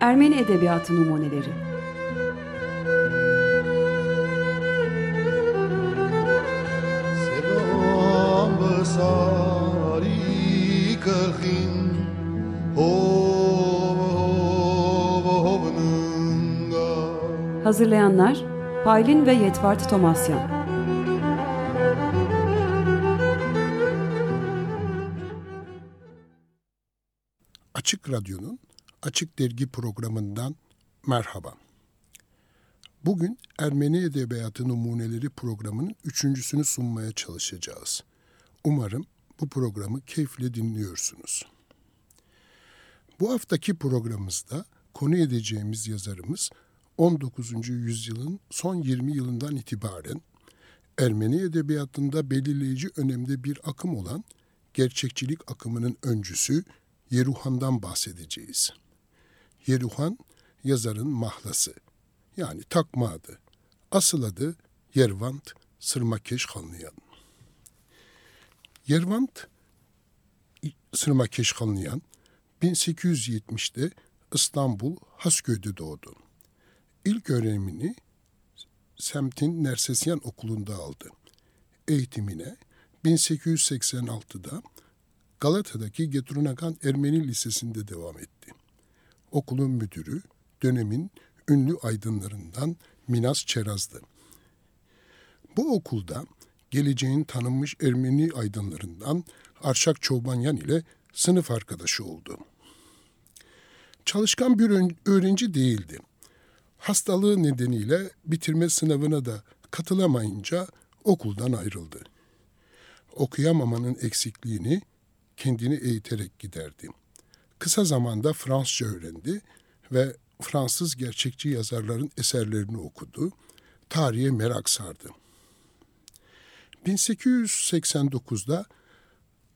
Ermeni Edebiyatı Numuneleri. Hazırlayanlar Paylin ve Yetvart Tomasyan. Açık Radyo'nun Açık Dergi programından merhaba. Bugün Ermeni Edebiyatı Numuneleri programının üçüncüsünü sunmaya çalışacağız. Umarım bu programı keyifle dinliyorsunuz. Bu haftaki programımızda konu edeceğimiz yazarımız 19. yüzyılın son 20 yılından itibaren Ermeni edebiyatında belirleyici önemde bir akım olan gerçekçilik akımının öncüsü Yeruhan'dan bahsedeceğiz. Yeruhan, yazarın mahlası, yani takma adı. Asıl adı Yervant Sırmakeş Hanlıyan. Yervant Sırmakeş Hanlıyan 1870'te İstanbul Hasköy'de doğdu. İlk öğrenimini semtin Nersesyan Okulu'nda aldı. Eğitimine 1886'da Galata'daki Getrunagan Ermeni Lisesi'nde devam etti. Okulun müdürü dönemin ünlü aydınlarından Minas Çeraz'dı. Bu okulda geleceğin tanınmış Ermeni aydınlarından Arşak Çobanyan ile sınıf arkadaşı oldu. Çalışkan bir öğrenci değildi. Hastalığı nedeniyle bitirme sınavına da katılamayınca okuldan ayrıldı. Okuyamamanın eksikliğini kendini eğiterek giderdi. Kısa zamanda Fransızca öğrendi ve Fransız gerçekçi yazarların eserlerini okudu. Tarihe merak sardı. 1889'da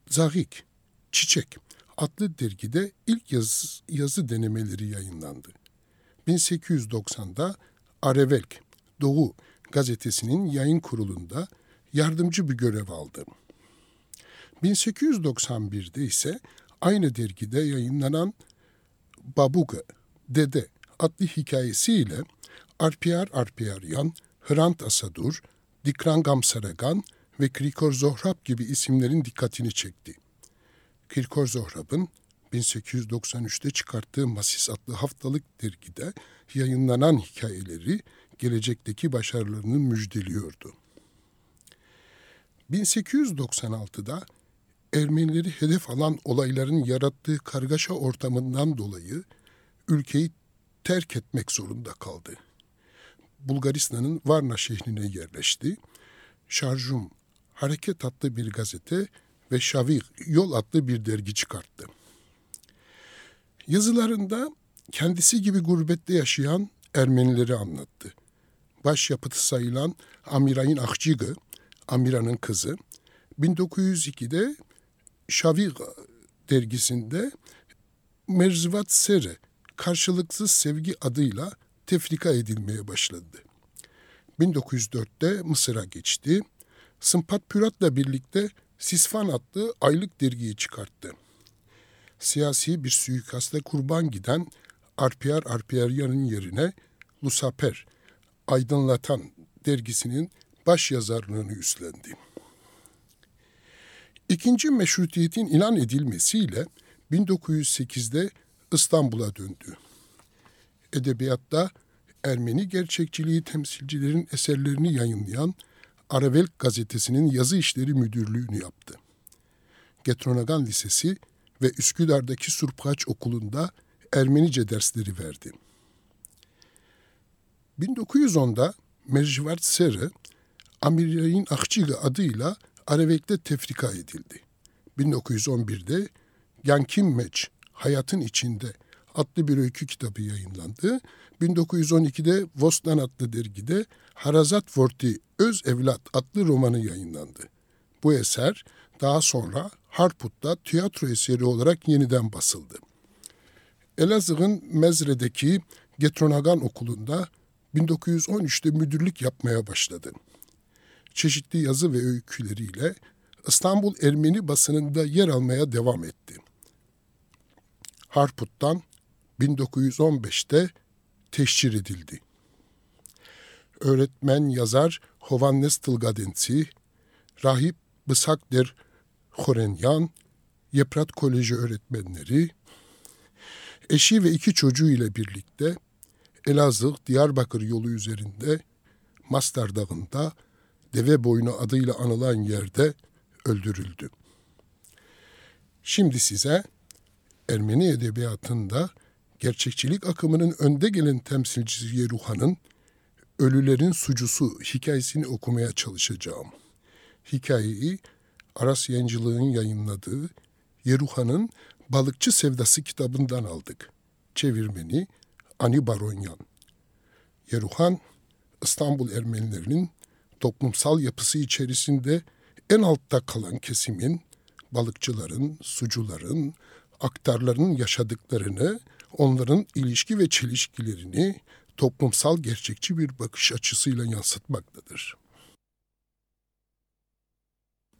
Zarik, Çiçek adlı dergide ilk yazı, yazı denemeleri yayınlandı. 1890'da Arevelk, Doğu gazetesinin yayın kurulunda yardımcı bir görev aldı. 1891'de ise aynı dergide yayınlanan Babuga, Dede adlı hikayesiyle Arpiyar Arpiyaryan, Hrant Asadur, Dikrangam Saragan ve Krikor Zohrab gibi isimlerin dikkatini çekti. Krikor Zohrab'ın 1893'te çıkarttığı Masis adlı haftalık dergide yayınlanan hikayeleri gelecekteki başarılarını müjdeliyordu. 1896'da Ermenileri hedef alan olayların yarattığı kargaşa ortamından dolayı ülkeyi terk etmek zorunda kaldı. Bulgaristan'ın Varna şehrine yerleşti. Şarjum Hareket adlı bir gazete ve Şavik Yol adlı bir dergi çıkarttı. Yazılarında kendisi gibi gurbette yaşayan Ermenileri anlattı. Başyapıtı sayılan Amiray'ın Akçigı, Amira'nın kızı, 1902'de Şavik dergisinde Merzivat Sere karşılıksız sevgi adıyla tefrika edilmeye başladı. 1904'te Mısır'a geçti. Sımpat Pürat'la birlikte Sisfan adlı aylık dergiyi çıkarttı. Siyasi bir suikasta kurban giden Arpiyar Arpiyaryan'ın yerine Lusaper, Aydınlatan dergisinin baş yazarlığını üstlendi. İkinci meşrutiyetin ilan edilmesiyle 1908'de İstanbul'a döndü. Edebiyatta Ermeni gerçekçiliği temsilcilerin eserlerini yayınlayan Aravelk gazetesinin yazı işleri müdürlüğünü yaptı. Getronagan Lisesi ve Üsküdar'daki Surpaç Okulu'nda Ermenice dersleri verdi. 1910'da Merjivart Sere, Amiray'ın Akçiga adıyla Aravelk'te tefrika edildi. 1911'de Yankim Meç, Hayatın İçinde adlı bir öykü kitabı yayınlandı. 1912'de Vostan adlı dergide Harazat Vorti Öz Evlat adlı romanı yayınlandı. Bu eser daha sonra Harput'ta tiyatro eseri olarak yeniden basıldı. Elazığ'ın Mezre'deki Getronagan Okulu'nda 1913'te müdürlük yapmaya başladı. Çeşitli yazı ve öyküleriyle İstanbul Ermeni basınında yer almaya devam etti. Harput'tan 1915'te teşhir edildi. Öğretmen yazar Hovannes Tılgadensi, rahip Bısakder Horenyan, Yeprat Koleji öğretmenleri, eşi ve iki çocuğu ile birlikte Elazığ Diyarbakır yolu üzerinde Mastar Dağı'nda Deve Boynu adıyla anılan yerde öldürüldü. Şimdi size Ermeni edebiyatında gerçekçilik akımının önde gelen temsilcisi Yeruhan'ın Ölülerin Sucusu hikayesini okumaya çalışacağım. Hikayeyi Aras Yayıncılığı'nın yayınladığı Yeruhan'ın Balıkçı Sevdası kitabından aldık. Çevirmeni Ani Baronyan. Yeruhan, İstanbul Ermenilerinin toplumsal yapısı içerisinde en altta kalan kesimin, balıkçıların, sucuların, aktarların yaşadıklarını, onların ilişki ve çelişkilerini toplumsal gerçekçi bir bakış açısıyla yansıtmaktadır.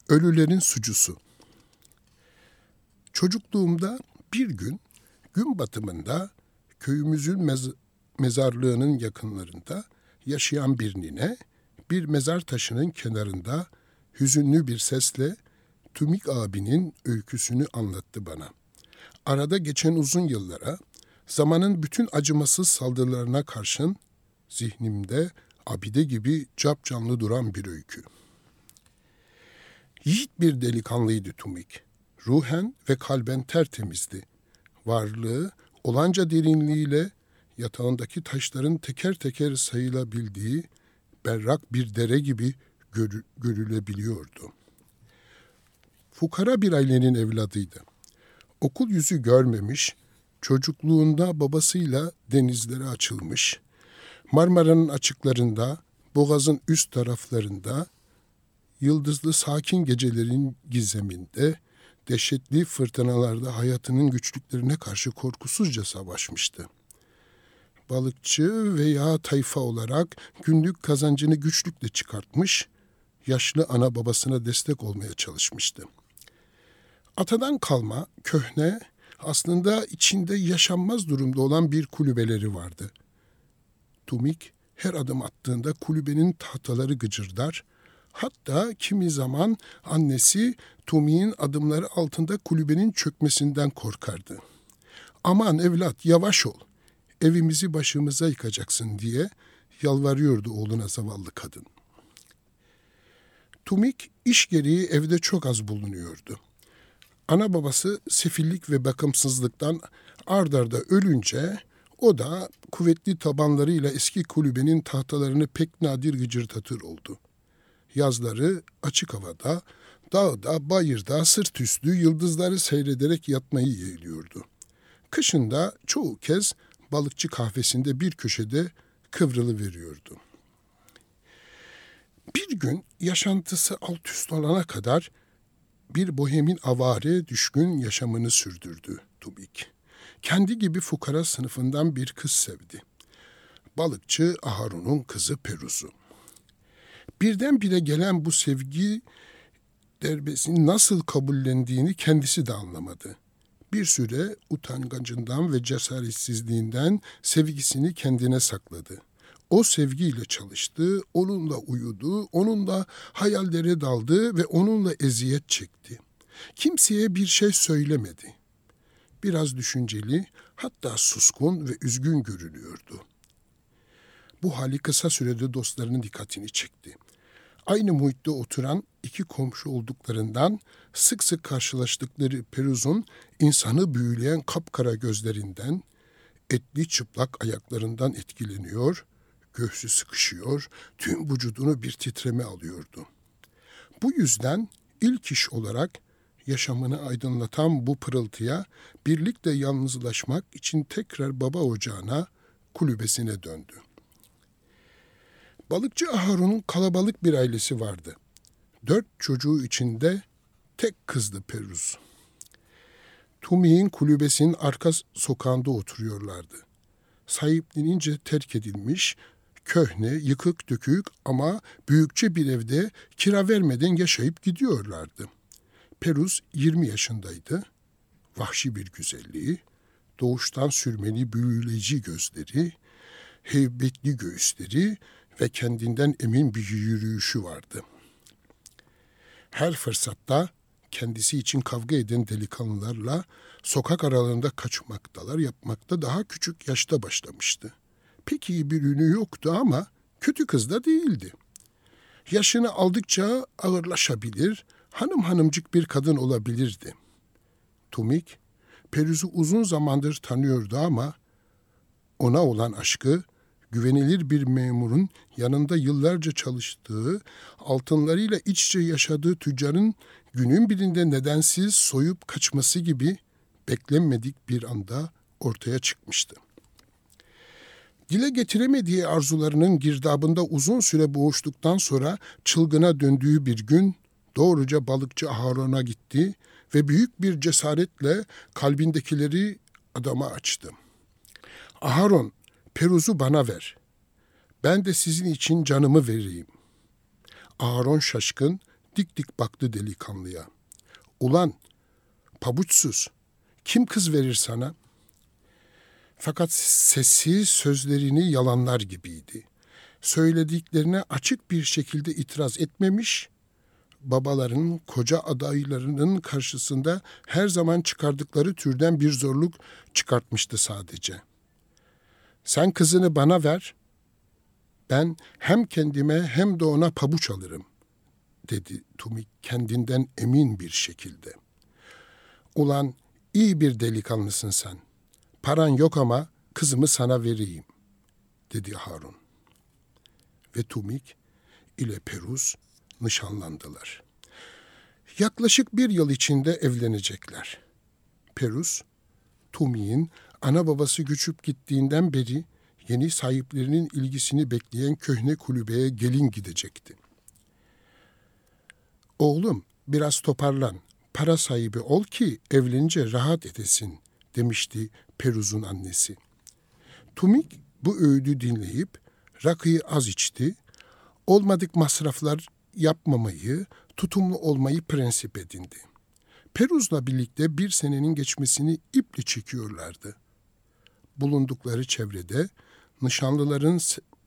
Ölülerin sucusu Çocukluğumda bir gün gün batımında köyümüzün mez mezarlığının yakınlarında yaşayan bir nine bir mezar taşının kenarında hüzünlü bir sesle Tümik abinin öyküsünü anlattı bana. Arada geçen uzun yıllara, zamanın bütün acımasız saldırılarına karşın zihnimde abide gibi cap canlı duran bir öykü. Yiğit bir delikanlıydı Tumik. Ruhen ve kalben tertemizdi. Varlığı olanca derinliğiyle yatağındaki taşların teker teker sayılabildiği berrak bir dere gibi gör, görülebiliyordu. Fukara bir ailenin evladıydı. Okul yüzü görmemiş, çocukluğunda babasıyla denizlere açılmış, Marmara'nın açıklarında, Boğaz'ın üst taraflarında, yıldızlı sakin gecelerin gizeminde, dehşetli fırtınalarda hayatının güçlüklerine karşı korkusuzca savaşmıştı. Balıkçı veya tayfa olarak günlük kazancını güçlükle çıkartmış, yaşlı ana babasına destek olmaya çalışmıştı. Atadan kalma, köhne, aslında içinde yaşanmaz durumda olan bir kulübeleri vardı. Tumik her adım attığında kulübenin tahtaları gıcırdar, hatta kimi zaman annesi Tumik'in adımları altında kulübenin çökmesinden korkardı. Aman evlat yavaş ol, evimizi başımıza yıkacaksın diye yalvarıyordu oğluna zavallı kadın. Tumik iş gereği evde çok az bulunuyordu. Ana babası sefillik ve bakımsızlıktan ardarda ölünce o da kuvvetli tabanlarıyla eski kulübenin tahtalarını pek nadir gıcırdatır oldu. Yazları açık havada, dağda, bayırda sırt üstü yıldızları seyrederek yatmayı yeğliyordu. Kışında çoğu kez balıkçı kahvesinde bir köşede kıvrılı veriyordu. Bir gün yaşantısı alt üst olana kadar bir bohemin avare düşkün yaşamını sürdürdü Tubik. Kendi gibi fukara sınıfından bir kız sevdi. Balıkçı Aharun'un kızı Peruz'u. Birdenbire gelen bu sevgi derbesini nasıl kabullendiğini kendisi de anlamadı. Bir süre utangacından ve cesaretsizliğinden sevgisini kendine sakladı. O sevgiyle çalıştı, onunla uyudu, onunla hayallere daldı ve onunla eziyet çekti. Kimseye bir şey söylemedi. Biraz düşünceli, hatta suskun ve üzgün görünüyordu. Bu hali kısa sürede dostlarının dikkatini çekti. Aynı muhitte oturan iki komşu olduklarından sık sık karşılaştıkları Peruz'un insanı büyüleyen kapkara gözlerinden, etli çıplak ayaklarından etkileniyor, göğsü sıkışıyor, tüm vücudunu bir titreme alıyordu. Bu yüzden ilk iş olarak yaşamını aydınlatan bu pırıltıya birlikte yalnızlaşmak için tekrar baba ocağına, kulübesine döndü. Balıkçı Aharun'un kalabalık bir ailesi vardı. Dört çocuğu içinde tek kızdı Peruz. Tumi'nin kulübesinin arka sokağında oturuyorlardı. Sahiplenince terk edilmiş, köhne, yıkık dökük ama büyükçe bir evde kira vermeden yaşayıp gidiyorlardı. Peruz 20 yaşındaydı. Vahşi bir güzelliği, doğuştan sürmeli büyüleyici gözleri, heybetli göğüsleri ve kendinden emin bir yürüyüşü vardı. Her fırsatta kendisi için kavga eden delikanlılarla sokak aralarında kaçmaktalar yapmakta daha küçük yaşta başlamıştı. Pek iyi bir ünü yoktu ama kötü kız da değildi. Yaşını aldıkça ağırlaşabilir, hanım hanımcık bir kadın olabilirdi. Tumik, Peruz'u uzun zamandır tanıyordu ama ona olan aşkı güvenilir bir memurun yanında yıllarca çalıştığı, altınlarıyla iç içe yaşadığı tüccarın günün birinde nedensiz soyup kaçması gibi beklenmedik bir anda ortaya çıkmıştı. Dile getiremediği arzularının girdabında uzun süre boğuştuktan sonra çılgına döndüğü bir gün doğruca balıkçı Harun'a gitti ve büyük bir cesaretle kalbindekileri adama açtı. Aharon, Peruz'u bana ver. Ben de sizin için canımı vereyim. Aharon şaşkın, dik dik baktı delikanlıya. Ulan, pabuçsuz, kim kız verir sana? Fakat sesi sözlerini yalanlar gibiydi. Söylediklerine açık bir şekilde itiraz etmemiş, babaların, koca adaylarının karşısında her zaman çıkardıkları türden bir zorluk çıkartmıştı sadece. Sen kızını bana ver, ben hem kendime hem de ona pabuç alırım, dedi Tumi kendinden emin bir şekilde. Ulan iyi bir delikanlısın sen. Paran yok ama kızımı sana vereyim, dedi Harun. Ve Tumik ile Peruz nişanlandılar. Yaklaşık bir yıl içinde evlenecekler. Perus, Tumi'nin ana babası göçüp gittiğinden beri yeni sahiplerinin ilgisini bekleyen köhne kulübeye gelin gidecekti. Oğlum biraz toparlan, para sahibi ol ki evlenince rahat edesin demişti Peruz'un annesi. Tumik bu öğüdü dinleyip rakıyı az içti, olmadık masraflar yapmamayı, tutumlu olmayı prensip edindi. Peruz'la birlikte bir senenin geçmesini iple çekiyorlardı. Bulundukları çevrede nişanlıların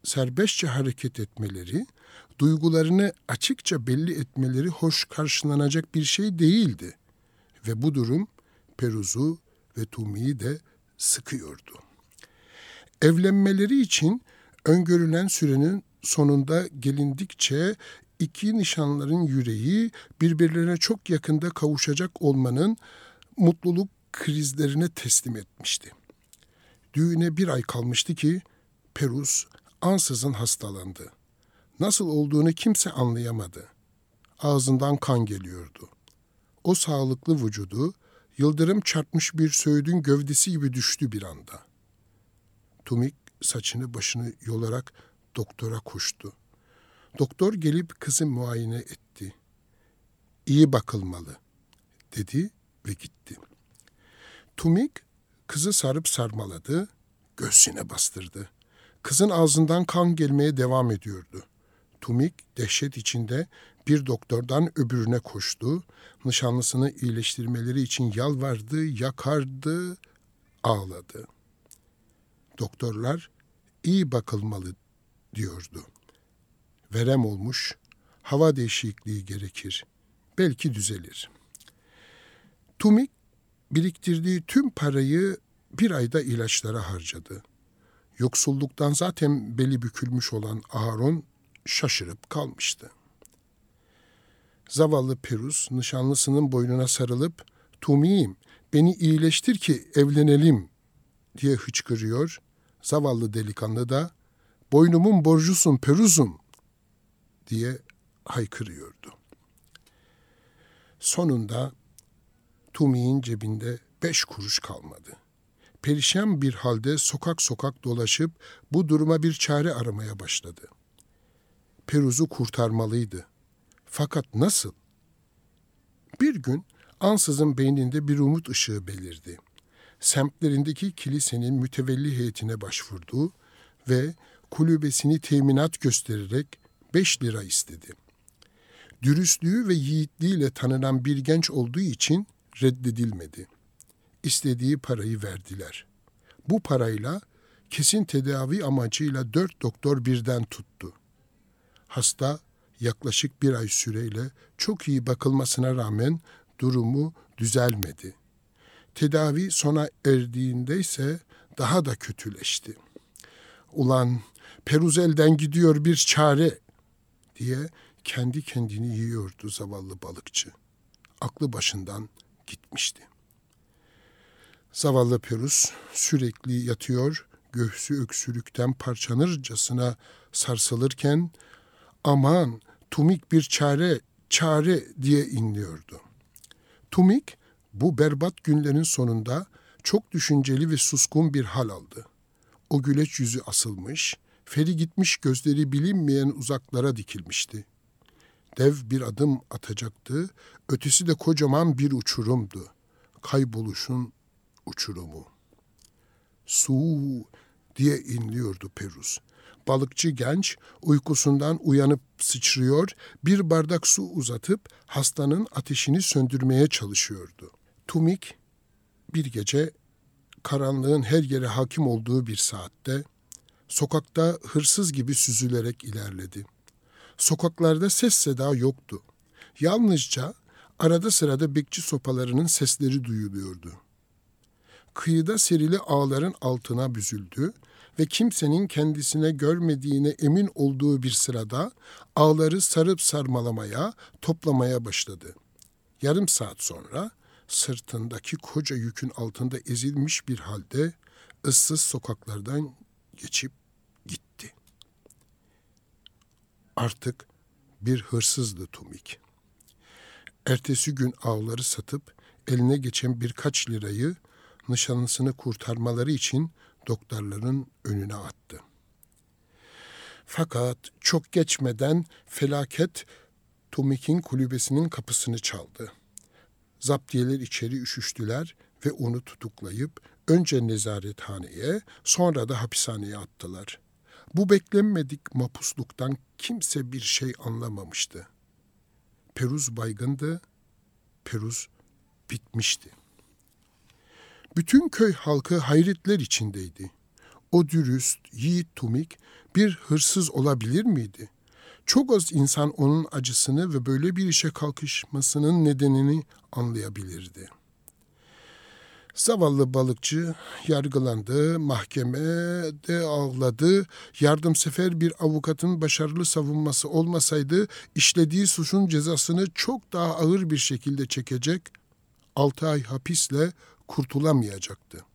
serbestçe hareket etmeleri, duygularını açıkça belli etmeleri hoş karşılanacak bir şey değildi. Ve bu durum Peruz'u ve Tumi'yi de sıkıyordu. Evlenmeleri için öngörülen sürenin sonunda gelindikçe iki nişanların yüreği birbirlerine çok yakında kavuşacak olmanın mutluluk krizlerine teslim etmişti. Düğüne bir ay kalmıştı ki Perus ansızın hastalandı. Nasıl olduğunu kimse anlayamadı. Ağzından kan geliyordu. O sağlıklı vücudu yıldırım çarpmış bir söğüdün gövdesi gibi düştü bir anda. Tumik saçını başını yolarak doktora koştu. Doktor gelip kızı muayene etti. İyi bakılmalı dedi ve gitti. Tumik kızı sarıp sarmaladı, göğsüne bastırdı. Kızın ağzından kan gelmeye devam ediyordu. Tumik dehşet içinde bir doktordan öbürüne koştu. Nişanlısını iyileştirmeleri için yalvardı, yakardı, ağladı. Doktorlar iyi bakılmalı diyordu. Verem olmuş, hava değişikliği gerekir. Belki düzelir. Tumik biriktirdiği tüm parayı bir ayda ilaçlara harcadı. Yoksulluktan zaten beli bükülmüş olan Aharon şaşırıp kalmıştı. Zavallı Perus nişanlısının boynuna sarılıp Tumi'yim beni iyileştir ki evlenelim diye hıçkırıyor. Zavallı delikanlı da boynumun borcusun Peruz'um diye haykırıyordu. Sonunda Tumi'nin cebinde beş kuruş kalmadı. Perişan bir halde sokak sokak dolaşıp bu duruma bir çare aramaya başladı. Peruz'u kurtarmalıydı. Fakat nasıl? Bir gün ansızın beyninde bir umut ışığı belirdi. Semtlerindeki kilisenin mütevelli heyetine başvurdu ve kulübesini teminat göstererek beş lira istedi. Dürüstlüğü ve yiğitliğiyle tanınan bir genç olduğu için reddedilmedi. istediği parayı verdiler. Bu parayla kesin tedavi amacıyla dört doktor birden tuttu. Hasta yaklaşık bir ay süreyle çok iyi bakılmasına rağmen durumu düzelmedi. Tedavi sona erdiğinde ise daha da kötüleşti. Ulan Peruzel'den gidiyor bir çare diye kendi kendini yiyordu zavallı balıkçı. Aklı başından gitmişti. Zavallı Perus sürekli yatıyor, göğsü öksürükten parçanırcasına sarsılırken aman Tumik bir çare, çare diye inliyordu. Tumik bu berbat günlerin sonunda çok düşünceli ve suskun bir hal aldı. O güleç yüzü asılmış, feri gitmiş gözleri bilinmeyen uzaklara dikilmişti. Dev bir adım atacaktı, ötesi de kocaman bir uçurumdu. Kayboluşun uçurumu. Su diye inliyordu Perus. Balıkçı genç uykusundan uyanıp sıçrıyor, bir bardak su uzatıp hastanın ateşini söndürmeye çalışıyordu. Tumik bir gece karanlığın her yere hakim olduğu bir saatte sokakta hırsız gibi süzülerek ilerledi. Sokaklarda ses seda yoktu. Yalnızca arada sırada bekçi sopalarının sesleri duyuluyordu. Kıyıda serili ağların altına büzüldü ve kimsenin kendisine görmediğine emin olduğu bir sırada ağları sarıp sarmalamaya, toplamaya başladı. Yarım saat sonra sırtındaki koca yükün altında ezilmiş bir halde ıssız sokaklardan geçip gitti. Artık bir hırsızdı Tumik. Ertesi gün avları satıp eline geçen birkaç lirayı nişanlısını kurtarmaları için doktorların önüne attı. Fakat çok geçmeden felaket Tumik'in kulübesinin kapısını çaldı. Zaptiyeler içeri üşüştüler ve onu tutuklayıp önce nezarethaneye sonra da hapishaneye attılar. Bu beklenmedik mapusluktan kimse bir şey anlamamıştı. Peruz baygındı, Peruz bitmişti. Bütün köy halkı hayretler içindeydi. O dürüst, yiğit Tumik bir hırsız olabilir miydi? Çok az insan onun acısını ve böyle bir işe kalkışmasının nedenini anlayabilirdi. Zavallı balıkçı yargılandı, mahkemede ağladı. Yardımsefer bir avukatın başarılı savunması olmasaydı işlediği suçun cezasını çok daha ağır bir şekilde çekecek, altı ay hapisle kurtulamayacaktı.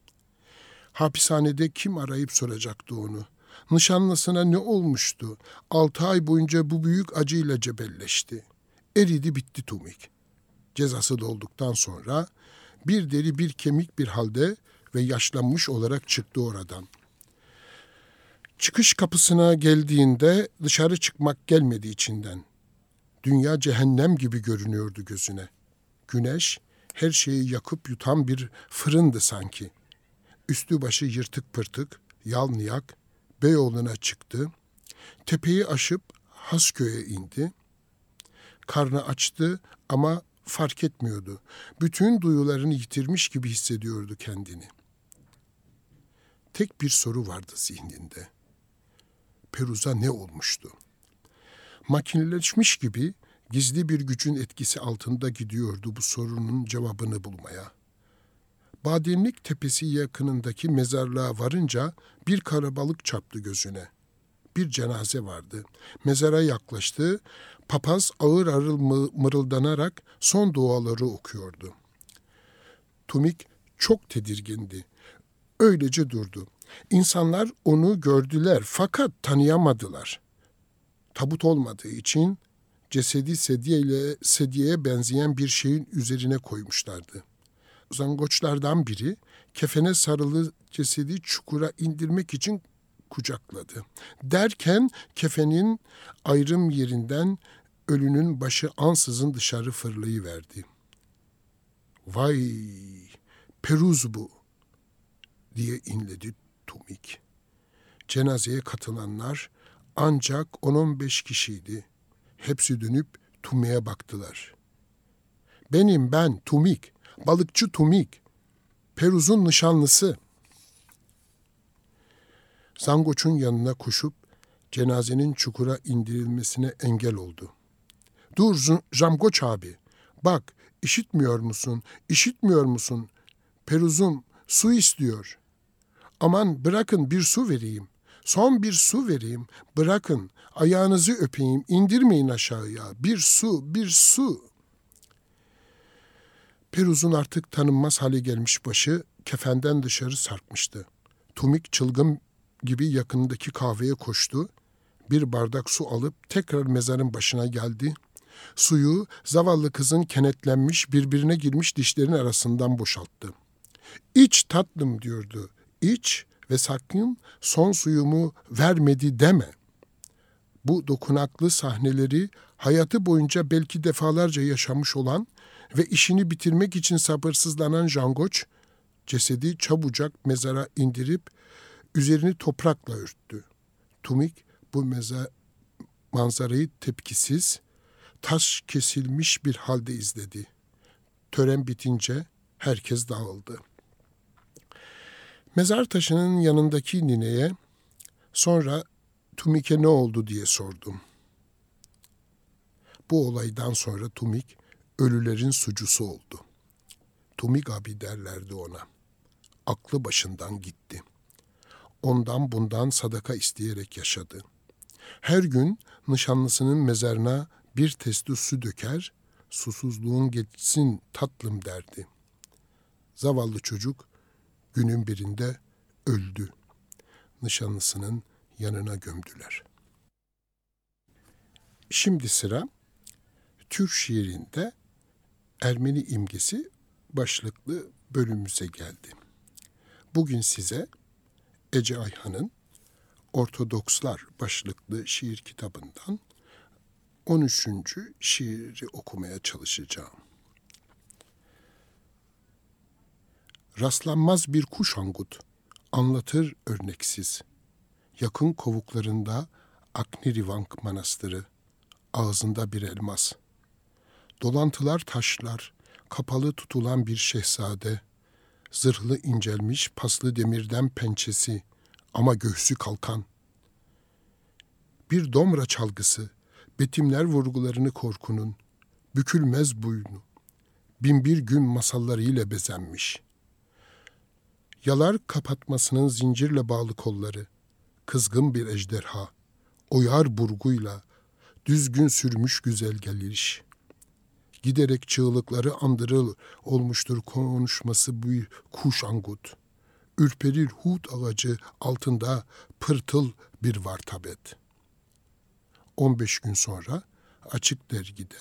Hapishanede kim arayıp soracaktı onu? Nişanlısına ne olmuştu? Altı ay boyunca bu büyük acıyla cebelleşti. Eridi bitti Tumik. Cezası dolduktan sonra bir deri bir kemik bir halde ve yaşlanmış olarak çıktı oradan. Çıkış kapısına geldiğinde dışarı çıkmak gelmedi içinden. Dünya cehennem gibi görünüyordu gözüne. Güneş her şeyi yakıp yutan bir fırındı sanki. Üstü başı yırtık pırtık, yalnıyak, Beyoğlu'na çıktı. Tepeyi aşıp Hasköy'e indi. Karnı açtı ama fark etmiyordu. Bütün duyularını yitirmiş gibi hissediyordu kendini. Tek bir soru vardı zihninde. Peruz'a ne olmuştu? Makineleşmiş gibi gizli bir gücün etkisi altında gidiyordu bu sorunun cevabını bulmaya. Bademlik tepesi yakınındaki mezarlığa varınca bir karabalık çarptı gözüne. Bir cenaze vardı. Mezara yaklaştı. Papaz ağır ağır mırıldanarak son duaları okuyordu. Tumik çok tedirgindi. Öylece durdu. İnsanlar onu gördüler fakat tanıyamadılar. Tabut olmadığı için cesedi sedye ile sedyeye benzeyen bir şeyin üzerine koymuşlardı. Zangoçlardan biri kefene sarılı cesedi çukura indirmek için kucakladı. Derken kefenin ayrım yerinden ölünün başı ansızın dışarı fırlayıverdi. Vay Peruz bu diye inledi Tumik. Cenazeye katılanlar ancak 10-15 kişiydi. Hepsi dönüp Tumik'e baktılar. Benim ben Tumik, balıkçı Tumik. Peruz'un nişanlısı. Zangoç'un yanına koşup cenazenin çukura indirilmesine engel oldu. Dur Zamgoç abi, bak işitmiyor musun, işitmiyor musun? Peruz'um su istiyor. Aman bırakın bir su vereyim. Son bir su vereyim. Bırakın ayağınızı öpeyim. indirmeyin aşağıya. Bir su, bir su. Peruz'un artık tanınmaz hale gelmiş başı kefenden dışarı sarkmıştı. Tumik çılgın gibi yakındaki kahveye koştu. Bir bardak su alıp tekrar mezarın başına geldi. Suyu zavallı kızın kenetlenmiş birbirine girmiş dişlerin arasından boşalttı. İç tatlım diyordu. İç ve sakın son suyumu vermedi deme. Bu dokunaklı sahneleri hayatı boyunca belki defalarca yaşamış olan ve işini bitirmek için sabırsızlanan Jangoç, cesedi çabucak mezara indirip üzerini toprakla örttü. Tumik bu meza manzarayı tepkisiz, taş kesilmiş bir halde izledi. Tören bitince herkes dağıldı. Mezar taşının yanındaki nineye sonra Tumik'e ne oldu diye sordum. Bu olaydan sonra Tumik ölülerin sucusu oldu. Tumik abi derlerdi ona. Aklı başından gitti. Ondan bundan sadaka isteyerek yaşadı. Her gün nişanlısının mezarına bir testi su döker, susuzluğun geçsin tatlım derdi. Zavallı çocuk günün birinde öldü. Nişanlısının yanına gömdüler. Şimdi sıra Türk şiirinde Ermeni imgesi başlıklı bölümümüze geldi. Bugün size Ece Ayhan'ın Ortodokslar başlıklı şiir kitabından 13. şiiri okumaya çalışacağım. Rastlanmaz bir kuş angut, anlatır örneksiz. Yakın kovuklarında Aknerivank Manastırı, ağzında bir elmas. Dolantılar taşlar, kapalı tutulan bir şehzade, zırhlı incelmiş paslı demirden pençesi ama göğsü kalkan. Bir domra çalgısı, betimler vurgularını korkunun, bükülmez boynu, binbir gün masallarıyla bezenmiş. Yalar kapatmasının zincirle bağlı kolları, kızgın bir ejderha, oyar burguyla, düzgün sürmüş güzel geliş. Giderek çığlıkları andırıl olmuştur konuşması bu kuş angut. Ürperir hut ağacı altında pırtıl bir vartabet. 15 gün sonra Açık Dergi'de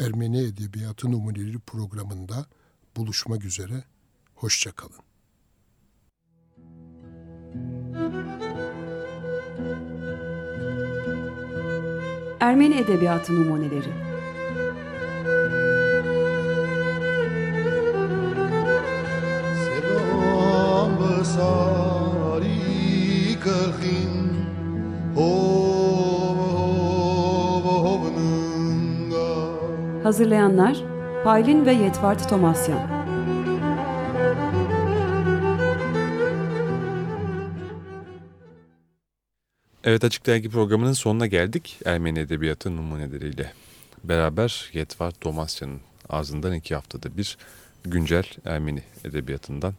Ermeni Edebiyatı Numuneleri programında buluşmak üzere. Hoşçakalın. Ermeni Edebiyatı Numuneleri Hov hovnunga Hazırlayanlar Paylin ve Yetvart Tomasyan. Evet Açık Dergi programının sonuna geldik. Ermeni Edebiyatı numuneleriyle beraber Yetvar Domasya'nın ağzından iki haftada bir güncel Ermeni Edebiyatı'ndan